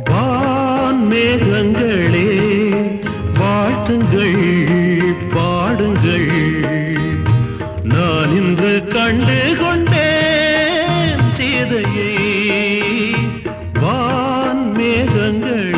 வான்மேகங்களே வாழ்த்துங்கள் பாடுங்கள். நான் இன்று கண்டு கொண்டேன் சீதையை வான்மேகங்கள்.